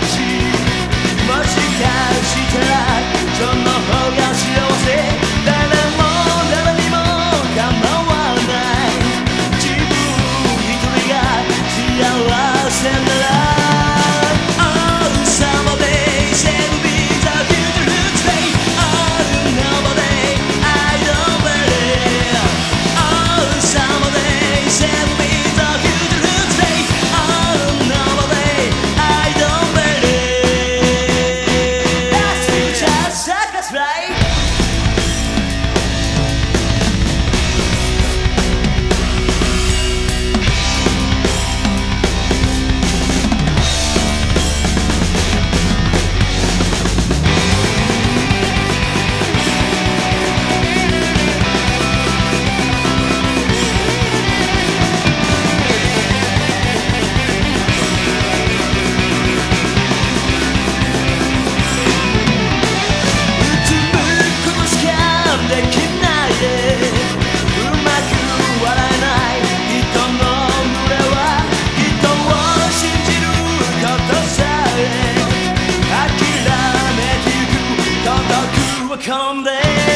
that right? someday.